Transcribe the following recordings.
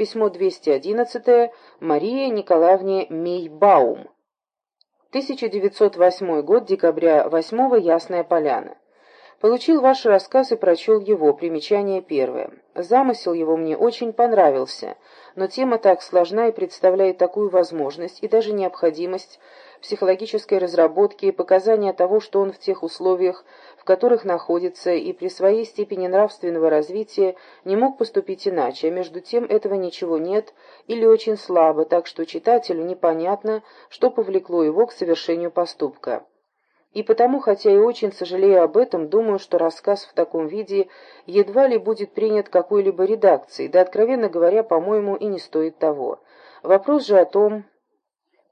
Письмо 211 Марии Николаевне Мейбаум. 1908 год, декабря 8 Ясная Поляна. Получил ваш рассказ и прочел его, примечание первое. Замысел его мне очень понравился, но тема так сложна и представляет такую возможность и даже необходимость психологической разработки и показания того, что он в тех условиях, в которых находится, и при своей степени нравственного развития не мог поступить иначе, а между тем этого ничего нет или очень слабо, так что читателю непонятно, что повлекло его к совершению поступка. И потому, хотя и очень сожалею об этом, думаю, что рассказ в таком виде едва ли будет принят какой-либо редакцией, да, откровенно говоря, по-моему, и не стоит того. Вопрос же о том,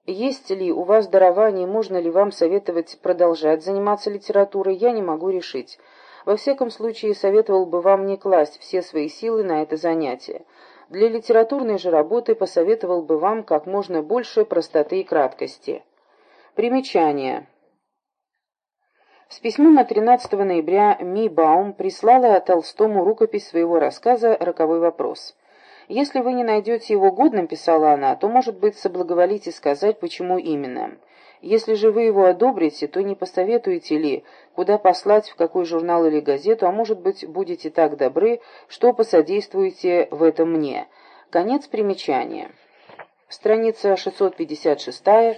есть ли у вас дарование, можно ли вам советовать продолжать заниматься литературой, я не могу решить. Во всяком случае, советовал бы вам не класть все свои силы на это занятие. Для литературной же работы посоветовал бы вам как можно больше простоты и краткости. Примечание. С письмом от 13 ноября Ми Баум прислала Толстому рукопись своего рассказа «Роковой вопрос». «Если вы не найдете его годным, — писала она, — то, может быть, соблаговолите сказать, почему именно. Если же вы его одобрите, то не посоветуете ли, куда послать, в какой журнал или газету, а, может быть, будете так добры, что посодействуете в этом мне». Конец примечания. Страница 656